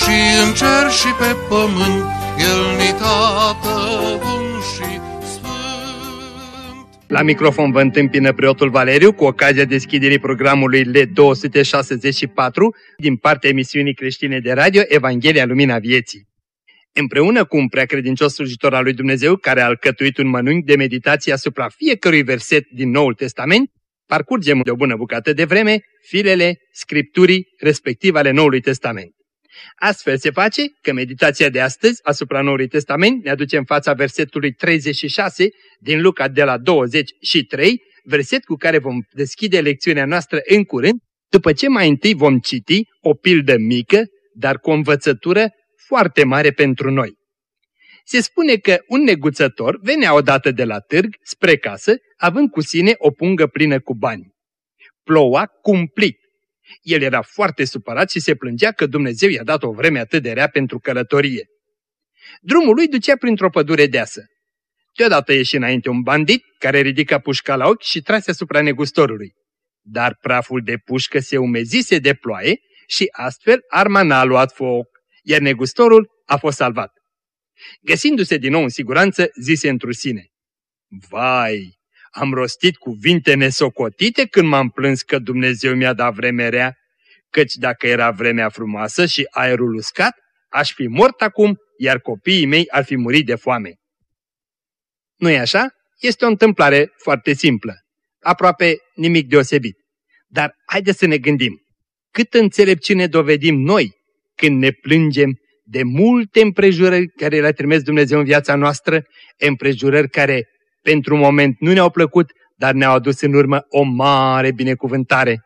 și în cer și pe pământ, El ni tată bun și sfânt. La microfon vă întâmpină preotul Valeriu cu ocazia deschiderii programului L264 din partea emisiunii creștine de radio Evanghelia Lumina Vieții. Împreună cu un preacredincios slujitor al lui Dumnezeu care a alcătuit un mănânc de meditație asupra fiecărui verset din Noul Testament, parcurgem de o bună bucată de vreme filele Scripturii respectiv ale Noului Testament. Astfel se face că meditația de astăzi asupra Noului Testament ne aduce în fața versetului 36 din Luca de la 23, verset cu care vom deschide lecțiunea noastră în curând, după ce mai întâi vom citi o pildă mică, dar cu o învățătură foarte mare pentru noi. Se spune că un neguțător venea odată de la târg spre casă, având cu sine o pungă plină cu bani. Ploua cumplit. El era foarte supărat și se plângea că Dumnezeu i-a dat o vreme atât de rea pentru călătorie. Drumul lui ducea printr-o pădure deasă. Deodată ieși înainte un bandit care ridica pușca la ochi și trase asupra negustorului. Dar praful de pușcă se umezise de ploaie și astfel arma n-a luat foc, iar negustorul a fost salvat. Găsindu-se din nou în siguranță, zise într sine, Vai, am rostit cuvinte nesocotite când m-am plâns că Dumnezeu mi-a dat vreme rea, căci dacă era vremea frumoasă și aerul uscat, aș fi mort acum, iar copiii mei ar fi murit de foame. Nu-i așa? Este o întâmplare foarte simplă, aproape nimic deosebit. Dar haideți să ne gândim, cât înțelepciune dovedim noi când ne plângem de multe împrejurări care le-a trimis Dumnezeu în viața noastră, împrejurări care pentru un moment nu ne-au plăcut, dar ne-au adus în urmă o mare binecuvântare.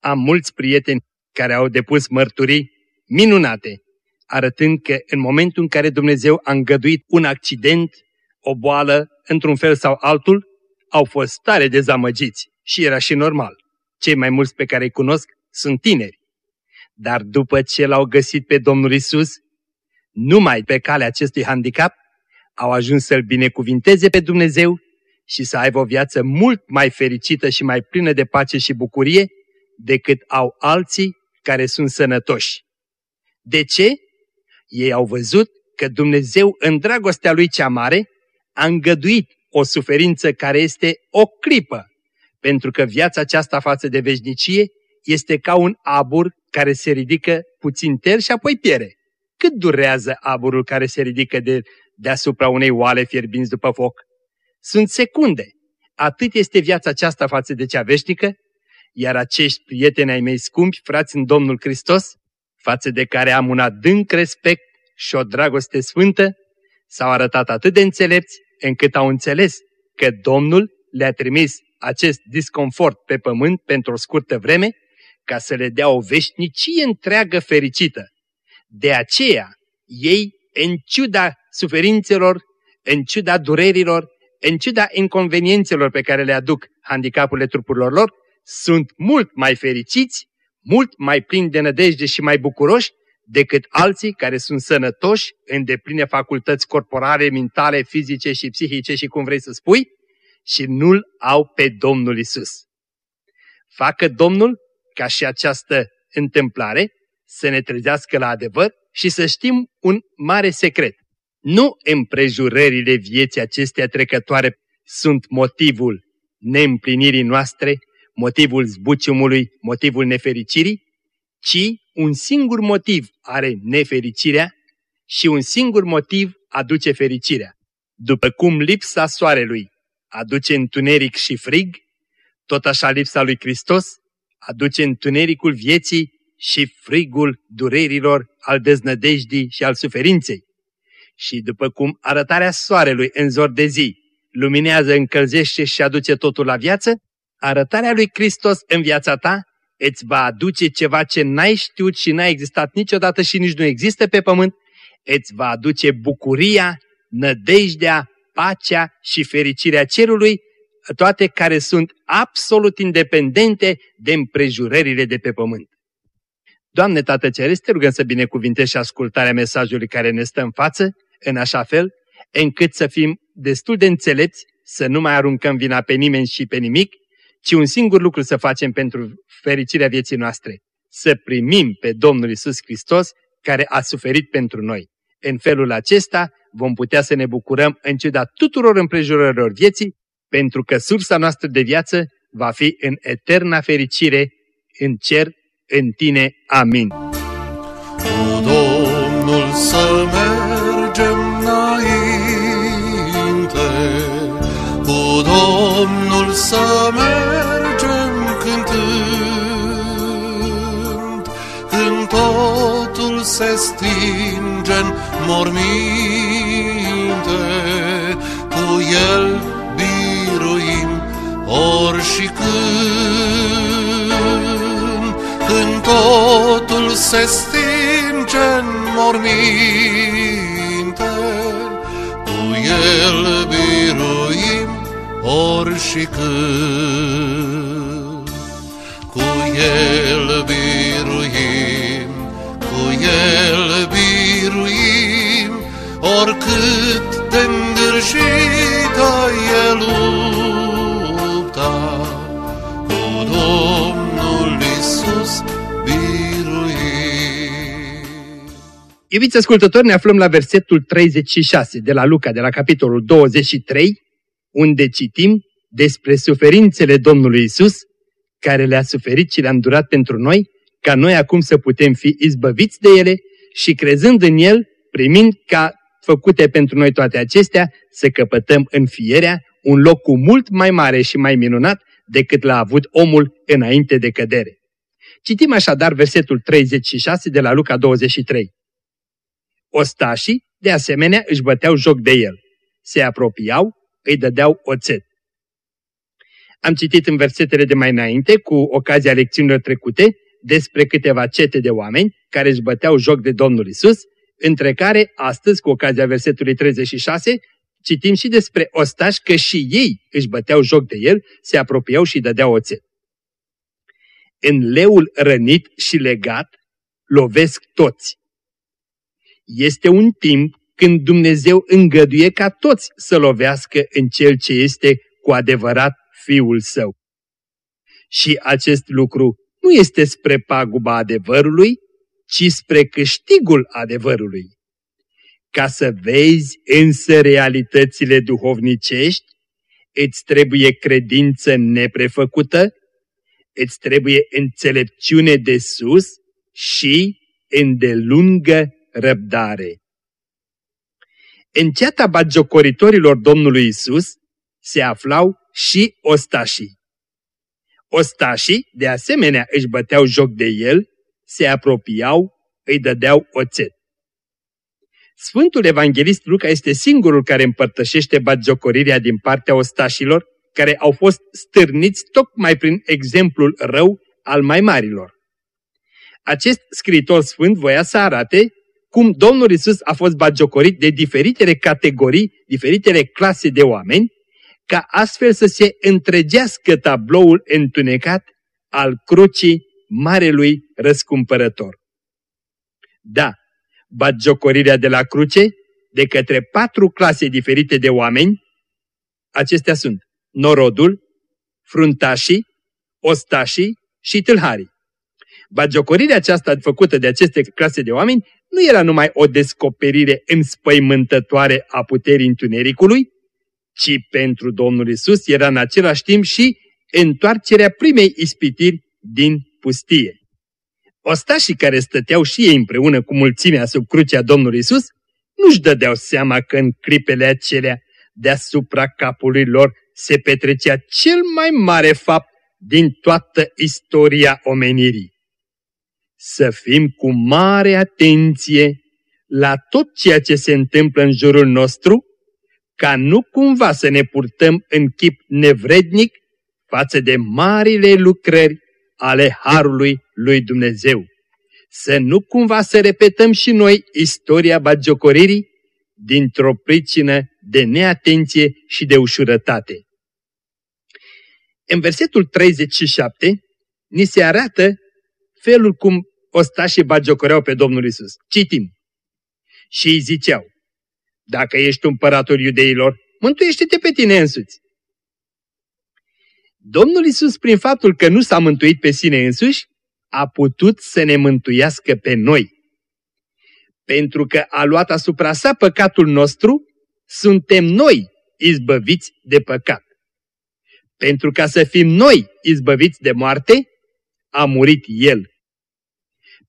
Am mulți prieteni care au depus mărturii minunate, arătând că în momentul în care Dumnezeu a îngăduit un accident, o boală, într-un fel sau altul, au fost tare dezamăgiți și era și normal. Cei mai mulți pe care îi cunosc sunt tineri. Dar după ce l-au găsit pe Domnul Isus, numai pe calea acestui handicap, au ajuns să-L binecuvinteze pe Dumnezeu și să aibă o viață mult mai fericită și mai plină de pace și bucurie decât au alții care sunt sănătoși. De ce? Ei au văzut că Dumnezeu, în dragostea Lui cea mare, a îngăduit o suferință care este o clipă, pentru că viața aceasta față de veșnicie este ca un abur care se ridică puțin ter și apoi piere. Cât durează aburul care se ridică de deasupra unei oale fierbinți după foc. Sunt secunde. Atât este viața aceasta față de cea veșnică, iar acești prieteni ai mei scumpi, frați în Domnul Hristos, față de care am un adânc respect și o dragoste sfântă, s-au arătat atât de înțelepți încât au înțeles că Domnul le-a trimis acest disconfort pe pământ pentru o scurtă vreme, ca să le dea o veșnicie întreagă fericită. De aceea, ei, în ciuda suferințelor, în ciuda durerilor, în ciuda inconveniențelor pe care le aduc handicapurile trupurilor lor, sunt mult mai fericiți, mult mai plini de nădejde și mai bucuroși decât alții care sunt sănătoși, îndepline facultăți corporale, mentale, fizice și psihice și cum vrei să spui, și nu-L au pe Domnul Isus. Facă Domnul ca și această întâmplare să ne trezească la adevăr și să știm un mare secret. Nu împrejurările vieții acestea trecătoare sunt motivul neîmplinirii noastre, motivul zbuciumului, motivul nefericirii, ci un singur motiv are nefericirea și un singur motiv aduce fericirea. După cum lipsa soarelui aduce întuneric și frig, tot așa lipsa lui Hristos aduce întunericul vieții și frigul durerilor, al deznădejdii și al suferinței. Și după cum arătarea soarelui în zor de zi luminează, încălzește și aduce totul la viață, arătarea lui Hristos în viața ta îți va aduce ceva ce n-ai știut și n-a existat niciodată și nici nu există pe pământ, îți va aduce bucuria, nădejdea, pacea și fericirea cerului, toate care sunt absolut independente de împrejurările de pe pământ. Doamne Tată Ceresc, te rugăm să binecuvintezi și ascultarea mesajului care ne stă în față, în așa fel, încât să fim destul de înțelepți, să nu mai aruncăm vina pe nimeni și pe nimic, ci un singur lucru să facem pentru fericirea vieții noastre, să primim pe Domnul Isus Hristos care a suferit pentru noi. În felul acesta vom putea să ne bucurăm în ciuda tuturor împrejurărilor vieții, pentru că sursa noastră de viață va fi în eterna fericire, în cer, în tine. Amin. Cu Domnul să mergem înainte, cu Domnul să mergem cântând, când totul se stinge în morminte, cu El biruim ori și când, când totul se stinge în morminte, cu El biruim ori și când, cu El biruim, cu El biruim, oricât de îngârșită Iubiți ascultători, ne aflăm la versetul 36 de la Luca, de la capitolul 23, unde citim despre suferințele Domnului Isus, care le-a suferit și le-a îndurat pentru noi, ca noi acum să putem fi izbăviți de ele și crezând în El, primind ca făcute pentru noi toate acestea, să căpătăm în fierea un loc cu mult mai mare și mai minunat decât l-a avut omul înainte de cădere. Citim așadar versetul 36 de la Luca 23. Ostașii, de asemenea, își băteau joc de el. Se apropiau, îi dădeau oțet. Am citit în versetele de mai înainte, cu ocazia lecțiunilor trecute, despre câteva cete de oameni care își băteau joc de Domnul Isus, între care, astăzi, cu ocazia versetului 36, citim și despre ostași că și ei își băteau joc de el, se apropiau și dădeau oțet. În leul rănit și legat, lovesc toți. Este un timp când Dumnezeu îngăduie ca toți să lovească în Cel ce este cu adevărat Fiul Său. Și acest lucru nu este spre paguba adevărului, ci spre câștigul adevărului. Ca să vezi însă realitățile duhovnicești, îți trebuie credință neprefăcută, îți trebuie înțelepciune de sus și îndelungă răbdare. În ceata bagiocoritorilor Domnului Isus se aflau și ostașii. Ostașii, de asemenea, își băteau joc de el, se apropiau, îi dădeau oțet. Sfântul Evanghelist Luca este singurul care împărtășește bagiocorirea din partea ostașilor, care au fost stârniți tocmai prin exemplul rău al mai marilor. Acest scritor sfânt voia să arate cum Domnul Isus a fost bagiocorit de diferitele categorii, diferitele clase de oameni, ca astfel să se întregească tabloul întunecat al crucii Marelui Răscumpărător. Da, bagiocorirea de la cruce de către patru clase diferite de oameni, acestea sunt norodul, fruntașii, ostașii și tâlharii. Bagiocorirea aceasta făcută de aceste clase de oameni nu era numai o descoperire înspăimântătoare a puterii întunericului, ci pentru Domnul Isus era în același timp și întoarcerea primei ispitiri din pustie. Ostașii care stăteau și ei împreună cu mulțimea sub crucea Domnului Isus nu-și dădeau seama că în clipele acelea deasupra capului lor se petrecea cel mai mare fapt din toată istoria omenirii. Să fim cu mare atenție la tot ceea ce se întâmplă în jurul nostru, ca nu cumva să ne purtăm în chip nevrednic față de marile lucrări ale Harului lui Dumnezeu. Să nu cumva să repetăm și noi istoria bagiocoririi dintr-o pricină de neatenție și de ușurătate. În versetul 37 ni se arată felul cum ostașii bagiocoreau pe Domnul Isus. Citim. Și îi ziceau, dacă ești împăratul iudeilor, mântuiește-te pe tine însuți. Domnul Isus, prin faptul că nu s-a mântuit pe sine însuși, a putut să ne mântuiască pe noi. Pentru că a luat asupra sa păcatul nostru, suntem noi izbăviți de păcat. Pentru ca să fim noi izbăviți de moarte, a murit El.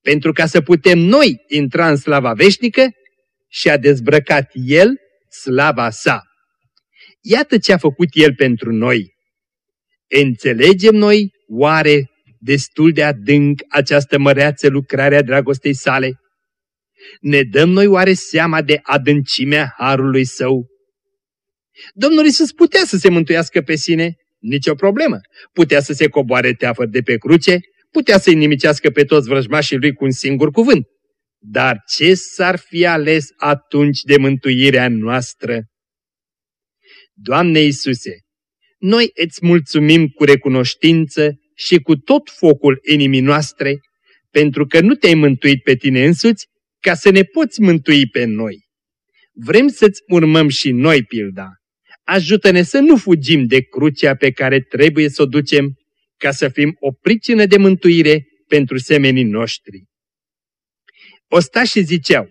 Pentru ca să putem noi intra în slava veșnică, și-a dezbrăcat El slava sa. Iată ce a făcut El pentru noi. Înțelegem noi, oare, destul de adânc această măreață lucrare a dragostei sale? Ne dăm noi oare seama de adâncimea harului său? Domnul Iisus putea să se mântuiască pe sine, nicio problemă. Putea să se coboare teafăr de pe cruce, putea să-i nimicească pe toți vrăjmașii lui cu un singur cuvânt. Dar ce s-ar fi ales atunci de mântuirea noastră? Doamne Iisuse, noi îți mulțumim cu recunoștință și cu tot focul inimii noastre, pentru că nu te-ai mântuit pe tine însuți, ca să ne poți mântui pe noi. Vrem să-ți urmăm și noi pilda. Ajută-ne să nu fugim de crucea pe care trebuie să o ducem, ca să fim o pricină de mântuire pentru semenii noștri. Ostașii ziceau,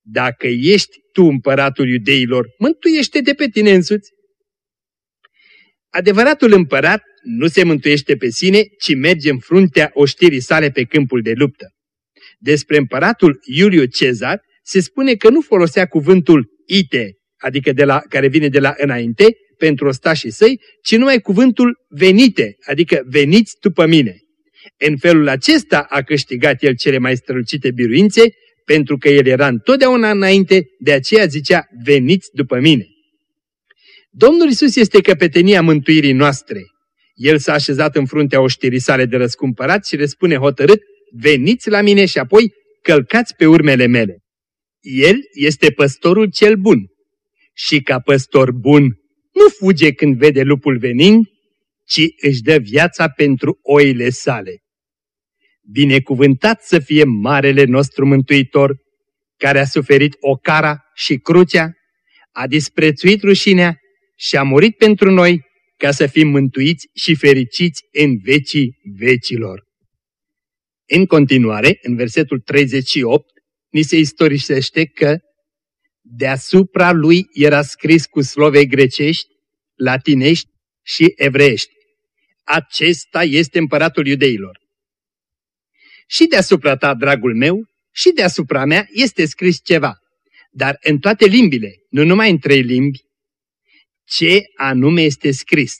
dacă ești tu împăratul iudeilor, mântuiește-te pe tine însuți. Adevăratul împărat nu se mântuiește pe sine, ci merge în fruntea oștirii sale pe câmpul de luptă. Despre împăratul Iuliu Cezar se spune că nu folosea cuvântul ite, adică de la, care vine de la înainte, pentru ostașii săi, ci numai cuvântul venite, adică veniți după mine. În felul acesta a câștigat el cele mai strălucite biruințe, pentru că el era întotdeauna înainte, de aceea zicea, veniți după mine. Domnul Isus este căpetenia mântuirii noastre. El s-a așezat în fruntea oștirii sale de răscumpărat și le spune hotărât, veniți la mine și apoi călcați pe urmele mele. El este păstorul cel bun. Și ca păstor bun nu fuge când vede lupul venind, ci își dă viața pentru oile sale. Binecuvântat să fie Marele nostru Mântuitor, care a suferit ocara și crucea, a disprețuit rușinea și a murit pentru noi ca să fim mântuiți și fericiți în vecii vecilor. În continuare, în versetul 38, ni se istorisește că deasupra lui era scris cu slove grecești, latinești și evreiești acesta este împăratul iudeilor. Și deasupra ta, dragul meu, și deasupra mea este scris ceva, dar în toate limbile, nu numai în trei limbi, ce anume este scris.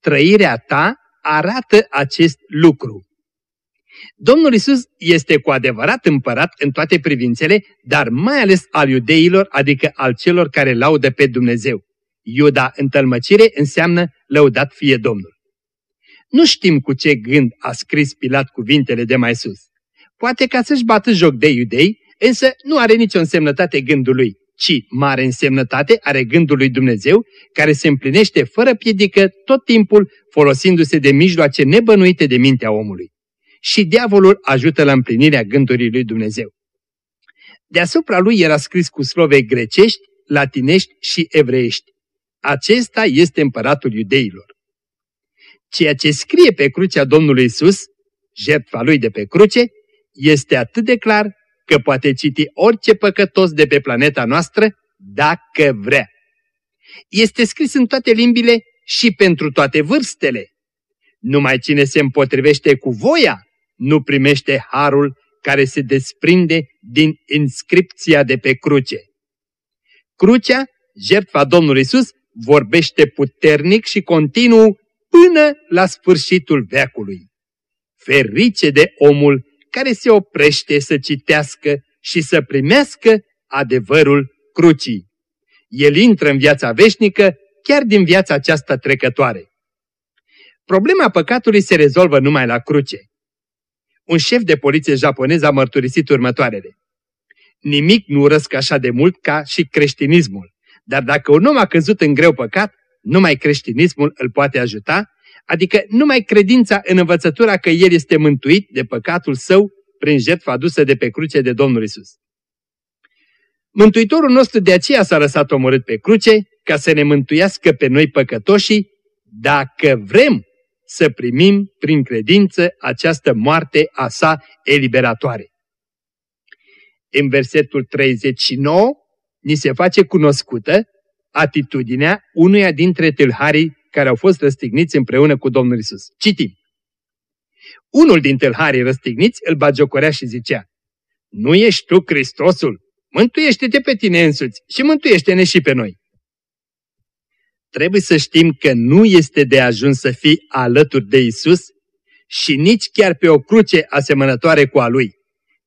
Trăirea ta arată acest lucru. Domnul Isus este cu adevărat împărat în toate privințele, dar mai ales al iudeilor, adică al celor care laudă pe Dumnezeu. Iuda în tălmăcire înseamnă lăudat fie Domnul. Nu știm cu ce gând a scris Pilat cuvintele de mai sus. Poate ca să-și bată joc de iudei, însă nu are nicio însemnătate gândul lui, ci mare însemnătate are gândul lui Dumnezeu, care se împlinește fără piedică tot timpul, folosindu-se de mijloace nebănuite de mintea omului. Și diavolul ajută la împlinirea gândurii lui Dumnezeu. Deasupra lui era scris cu slove grecești, latinești și evreiești. Acesta este împăratul iudeilor. Ceea ce scrie pe crucea Domnului Isus, jertfa lui de pe cruce, este atât de clar că poate citi orice păcătos de pe planeta noastră dacă vrea. Este scris în toate limbile și pentru toate vârstele. Numai cine se împotrivește cu voia nu primește harul care se desprinde din inscripția de pe cruce. Crucea, jertfa Domnului Isus, vorbește puternic și continuu până la sfârșitul veacului. Ferice de omul care se oprește să citească și să primească adevărul crucii. El intră în viața veșnică chiar din viața aceasta trecătoare. Problema păcatului se rezolvă numai la cruce. Un șef de poliție japonez a mărturisit următoarele. Nimic nu urăsc așa de mult ca și creștinismul, dar dacă un om a căzut în greu păcat, numai creștinismul îl poate ajuta, adică numai credința în învățătura că el este mântuit de păcatul său prin jertfa adusă de pe cruce de Domnul Isus. Mântuitorul nostru de aceea s-a lăsat omorât pe cruce, ca să ne mântuiască pe noi păcătoșii, dacă vrem să primim prin credință această moarte a sa eliberatoare. În versetul 39 ni se face cunoscută atitudinea unuia dintre tâlharii care au fost răstigniți împreună cu Domnul Isus. Citim. Unul din tâlharii răstigniți îl bagiocorea și zicea, Nu ești tu Hristosul? Mântuiește-te pe tine însuți și mântuiește-ne și pe noi. Trebuie să știm că nu este de ajuns să fii alături de Isus și nici chiar pe o cruce asemănătoare cu a Lui,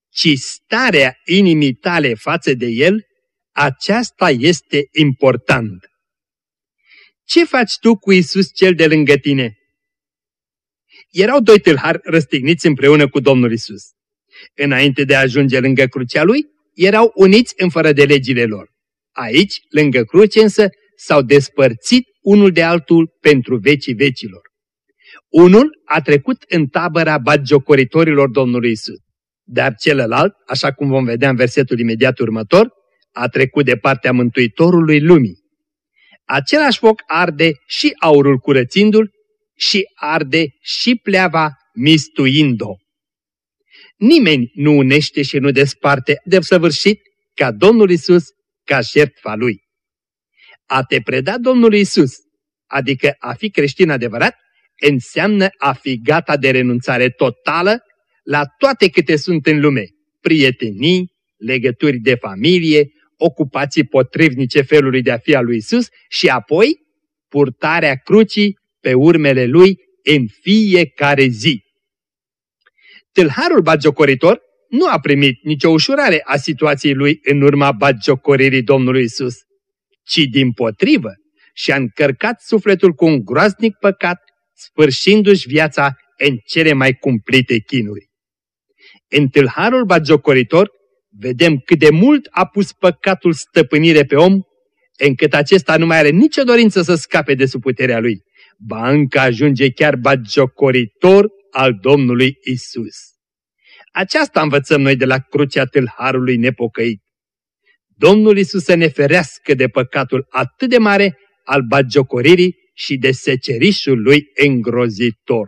ci starea inimii tale față de El, aceasta este important. Ce faci tu cu Isus cel de lângă tine? Erau doi tâlhari răstigniți împreună cu Domnul Isus. Înainte de a ajunge lângă crucea lui, erau uniți în fără de legile lor. Aici, lângă cruce însă, s-au despărțit unul de altul pentru vecii vecilor. Unul a trecut în tabăra bagiocoritorilor Domnului Isus, dar celălalt, așa cum vom vedea în versetul imediat următor, a trecut de partea Mântuitorului lumii. Același foc arde și aurul curățindu-l și arde și pleava mistuind-o. Nimeni nu unește și nu desparte de săvârșit ca Domnul Isus, ca jertfa Lui. A te preda Domnului Isus, adică a fi creștin adevărat, înseamnă a fi gata de renunțare totală la toate câte sunt în lume, prietenii, legături de familie, ocupații potrivnice felului de a fi al lui Isus și apoi purtarea crucii pe urmele lui în fiecare zi. Tâlharul bagiocoritor nu a primit nicio ușurare a situației lui în urma bagiocoririi Domnului Isus, ci din potrivă și-a încărcat sufletul cu un groaznic păcat, sfârșindu-și viața în cele mai cumplite chinuri. În tâlharul bagiocoritor vedem cât de mult a pus păcatul stăpânire pe om, încât acesta nu mai are nicio dorință să scape de sub puterea lui. Ba încă ajunge chiar bagiocoritor al Domnului Isus. Aceasta învățăm noi de la crucea tâlharului nepocăit. Domnul Isus să ne ferească de păcatul atât de mare al bagiocoririi și de secerișul lui îngrozitor.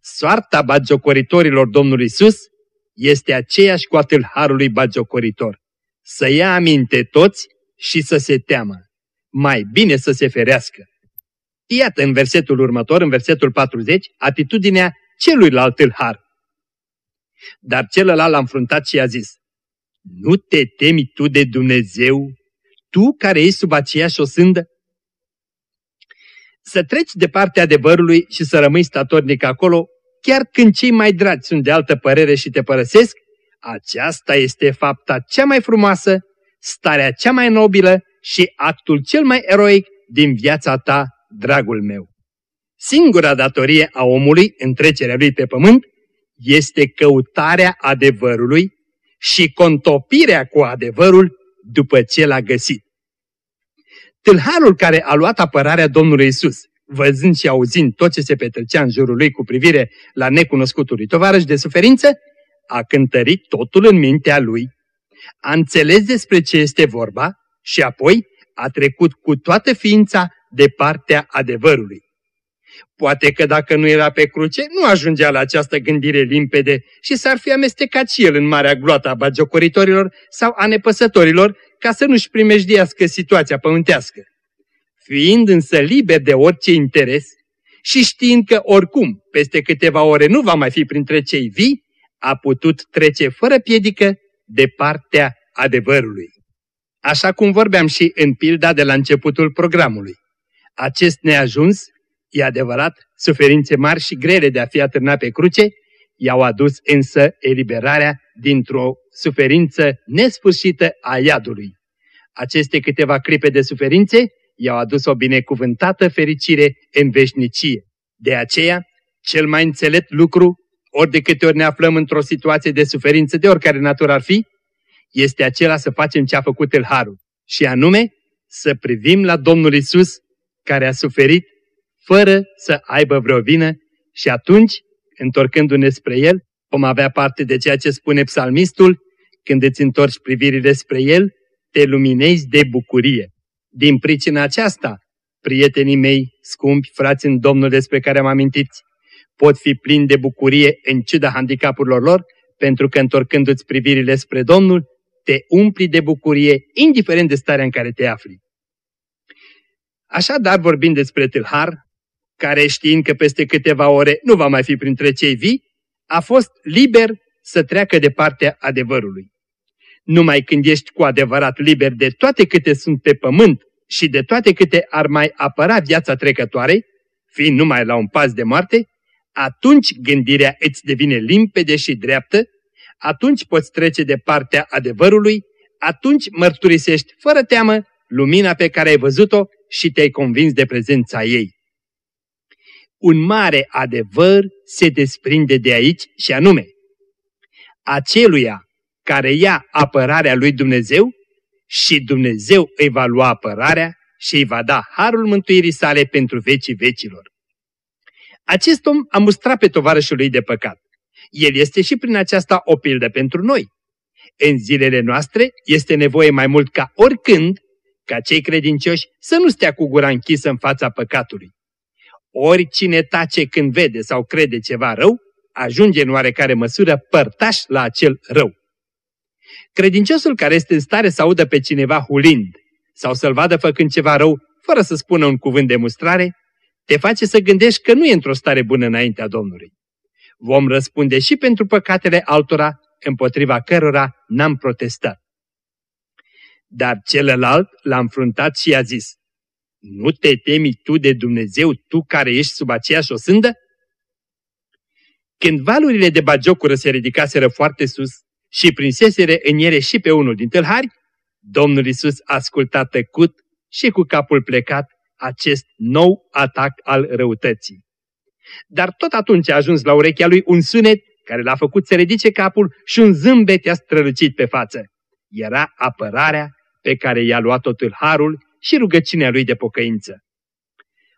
Soarta bagiocoritorilor Domnului Isus este aceeași cu a tâlharului bagiocoritor. Să ia aminte toți și să se teamă. Mai bine să se ferească. Iată în versetul următor, în versetul 40, atitudinea celuilalt tâlhar. Dar celălalt l-a înfruntat și a zis, Nu te temi tu de Dumnezeu, tu care ești sub aceeași osândă? Să treci de partea adevărului și să rămâi statornic acolo, chiar când cei mai dragi sunt de altă părere și te părăsesc, aceasta este fapta cea mai frumoasă, starea cea mai nobilă și actul cel mai eroic din viața ta dragul meu. Singura datorie a omului în trecerea lui pe pământ este căutarea adevărului și contopirea cu adevărul după ce l-a găsit. Tâlharul care a luat apărarea Domnului Isus, văzând și auzind tot ce se petrecea în jurul lui cu privire la necunoscutul lui tovarăș de suferință, a cântărit totul în mintea lui, a înțeles despre ce este vorba și apoi a trecut cu toată ființa de partea adevărului. Poate că dacă nu era pe cruce, nu ajungea la această gândire limpede și s-ar fi amestecat și el în marea gloată a bagiocoritorilor sau a nepăsătorilor ca să nu-și primejdiască situația pământească. Fiind însă liber de orice interes și știind că oricum peste câteva ore nu va mai fi printre cei vii, a putut trece fără piedică de partea adevărului. Așa cum vorbeam și în pilda de la începutul programului. Acest neajuns, e adevărat, suferințe mari și grele de a fi atârnat pe cruce, i-au adus însă eliberarea dintr-o suferință nesfârșită a iadului. Aceste câteva clipe de suferințe i-au adus o binecuvântată fericire în veșnicie. De aceea, cel mai înțelept lucru, ori de câte ori ne aflăm într-o situație de suferință, de oricare natură ar fi, este acela să facem ce a făcut el Harul, și anume să privim la Domnul Isus, care a suferit fără să aibă vreo vină și atunci, întorcându-ne spre El, vom avea parte de ceea ce spune psalmistul, când îți întorci privirile spre El, te luminezi de bucurie. Din pricina aceasta, prietenii mei, scumpi, frați în Domnul despre care am amintit, pot fi plini de bucurie în ciuda handicapurilor lor, pentru că întorcându-ți privirile spre Domnul, te umpli de bucurie, indiferent de starea în care te afli. Așadar, vorbind despre tâlhar, care știind că peste câteva ore nu va mai fi printre cei vii, a fost liber să treacă de partea adevărului. Numai când ești cu adevărat liber de toate câte sunt pe pământ și de toate câte ar mai apăra viața trecătoare, fiind numai la un pas de moarte, atunci gândirea îți devine limpede și dreaptă, atunci poți trece de partea adevărului, atunci mărturisești fără teamă lumina pe care ai văzut-o și te-ai convins de prezența ei. Un mare adevăr se desprinde de aici și anume, aceluia care ia apărarea lui Dumnezeu și Dumnezeu îi va lua apărarea și îi va da harul mântuirii sale pentru vecii vecilor. Acest om a mustrat pe tovarășul lui de păcat. El este și prin aceasta o pildă pentru noi. În zilele noastre este nevoie mai mult ca oricând ca cei credincioși să nu stea cu gura închisă în fața păcatului. Oricine tace când vede sau crede ceva rău, ajunge în oarecare măsură părtaș la acel rău. Credinciosul care este în stare să audă pe cineva hulind sau să-l vadă făcând ceva rău, fără să spună un cuvânt de mustrare, te face să gândești că nu e într-o stare bună înaintea Domnului. Vom răspunde și pentru păcatele altora, împotriva cărora n-am protestat. Dar celălalt l-a înfruntat și i-a zis, Nu te temi tu de Dumnezeu, tu care ești sub aceeași osândă? Când valurile de bagiocură se ridicaseră foarte sus și prinseseră în ele și pe unul din tâlhari, Domnul Isus asculta tăcut și cu capul plecat acest nou atac al răutății. Dar tot atunci a ajuns la urechea lui un sunet care l-a făcut să ridice capul și un zâmbet i-a strălucit pe față. Era apărarea pe care i-a luat-o tâlharul și rugăciunea lui de pocăință.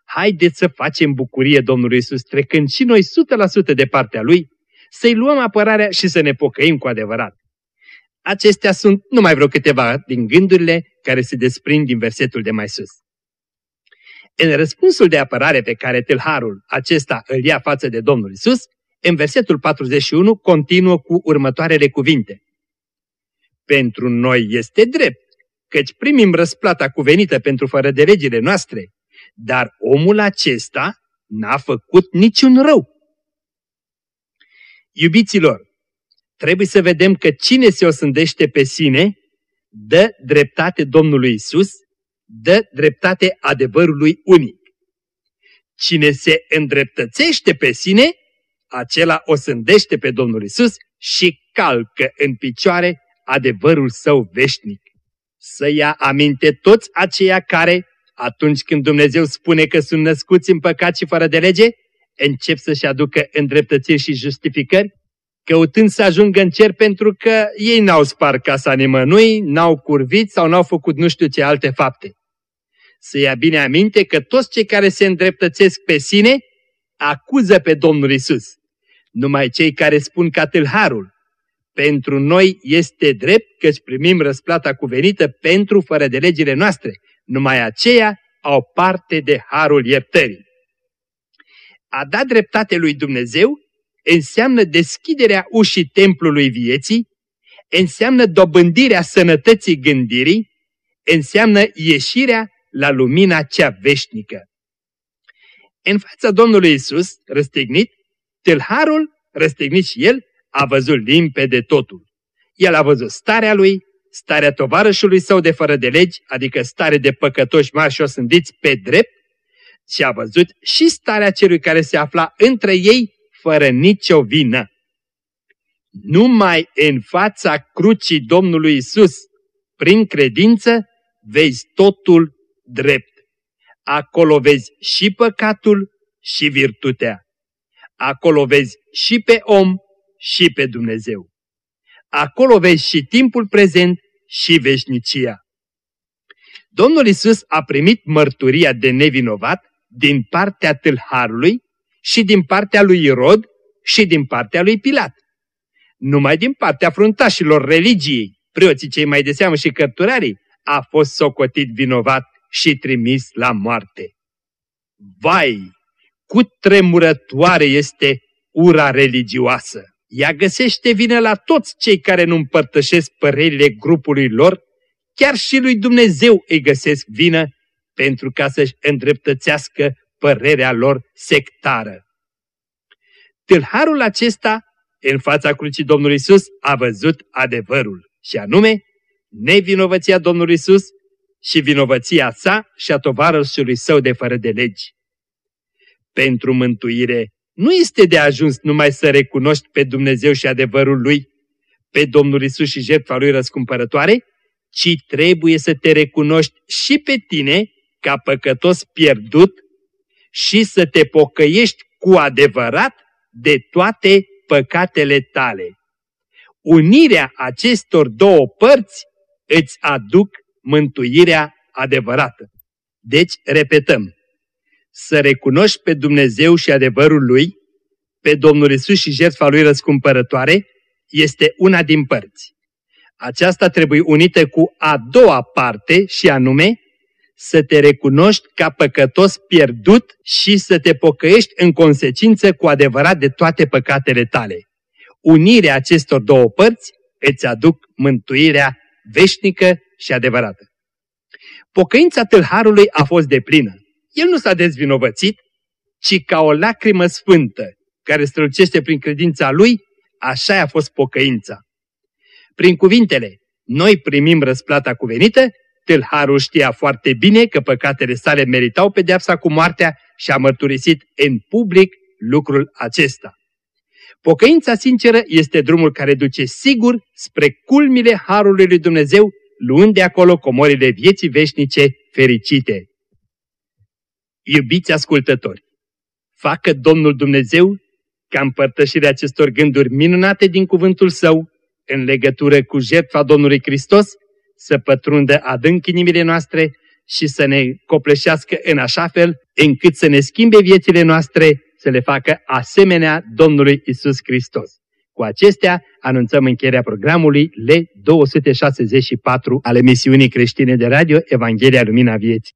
Haideți să facem bucurie Domnului Iisus trecând și noi 100% de partea Lui, să-i luăm apărarea și să ne pocăim cu adevărat. Acestea sunt numai vreo câteva din gândurile care se desprind din versetul de mai sus. În răspunsul de apărare pe care tâlharul acesta îl ia față de Domnul Isus, în versetul 41 continuă cu următoarele cuvinte. Pentru noi este drept, căci primim răsplata cuvenită pentru fără de legile noastre, dar omul acesta n-a făcut niciun rău. Iubiților, trebuie să vedem că cine se osândește pe sine, dă dreptate Domnului Isus, dă dreptate adevărului unic. Cine se îndreptățește pe sine, acela o sândește pe Domnul Isus și calcă în picioare adevărul său veșnic. Să ia aminte toți aceia care, atunci când Dumnezeu spune că sunt născuți în păcat și fără de lege, încep să-și aducă îndreptățiri și justificări, căutând să ajungă în cer pentru că ei n-au spart casa nimănui, n-au curvit sau n-au făcut nu știu ce alte fapte. Să ia bine aminte că toți cei care se îndreptățesc pe sine acuză pe Domnul Isus. Numai cei care spun ca tâlharul, pentru noi este drept căci primim răsplata cuvenită pentru fără de legile noastre. Numai aceia au parte de harul iertării. A da dreptate lui Dumnezeu înseamnă deschiderea ușii templului vieții, înseamnă dobândirea sănătății gândirii, înseamnă ieșirea la lumina cea veșnică. În fața Domnului Isus, răstignit, tâlharul, răstignit și el, a văzut limpede totul. El a văzut starea lui, starea tovarășului său de fără de legi, adică stare de păcătoși marși și osândiți pe drept, și a văzut și starea celui care se afla între ei fără nicio vină. Numai în fața crucii Domnului Isus, prin credință, vezi totul drept. Acolo vezi și păcatul și virtutea. Acolo vezi și pe om și pe Dumnezeu. Acolo vezi și timpul prezent și veșnicia. Domnul Isus a primit mărturia de nevinovat din partea tâlharului și din partea lui Irod și din partea lui Pilat. Numai din partea fruntașilor religiei, preoții cei mai de seamă și cărturarii, a fost socotit vinovat și trimis la moarte. Vai, cu tremurătoare este ura religioasă! Ea găsește vină la toți cei care nu împărtășesc părerile grupului lor, chiar și lui Dumnezeu îi găsesc vină pentru ca să-și îndreptățească părerea lor sectară. Tâlharul acesta, în fața crucii Domnului Isus, a văzut adevărul, și anume nevinovăția Domnului Isus și vinovăția sa și a tovarășului său de fără de legi. Pentru mântuire nu este de ajuns numai să recunoști pe Dumnezeu și adevărul Lui, pe Domnul Isus și jertfa Lui răscumpărătoare, ci trebuie să te recunoști și pe tine ca păcătos pierdut și să te pocăiești cu adevărat de toate păcatele tale. Unirea acestor două părți îți aduc mântuirea adevărată. Deci, repetăm, să recunoști pe Dumnezeu și adevărul Lui, pe Domnul Isus și jertfa Lui răscumpărătoare, este una din părți. Aceasta trebuie unită cu a doua parte și anume să te recunoști ca păcătos pierdut și să te pocăiești în consecință cu adevărat de toate păcatele tale. Unirea acestor două părți îți aduc mântuirea veșnică și adevărată. Pocăința tâlharului a fost deplină. El nu s-a dezvinovățit, ci ca o lacrimă sfântă care strălucește prin credința lui, așa a fost pocăința. Prin cuvintele, noi primim răsplata cuvenită, tâlharul știa foarte bine că păcatele sale meritau pedeapsa cu moartea și a mărturisit în public lucrul acesta. Pocăința sinceră este drumul care duce sigur spre culmile Harului lui Dumnezeu, luând de acolo comorile vieții veșnice fericite. Iubiți ascultători, facă Domnul Dumnezeu ca împărtășirea acestor gânduri minunate din cuvântul Său, în legătură cu jertfa Domnului Hristos, să pătrundă adânc inimile noastre și să ne copleșească în așa fel încât să ne schimbe viețile noastre, să le facă asemenea Domnului Isus Hristos. Cu acestea anunțăm încheierea programului L264 ale misiunii creștine de radio Evanghelia Lumina Vieții.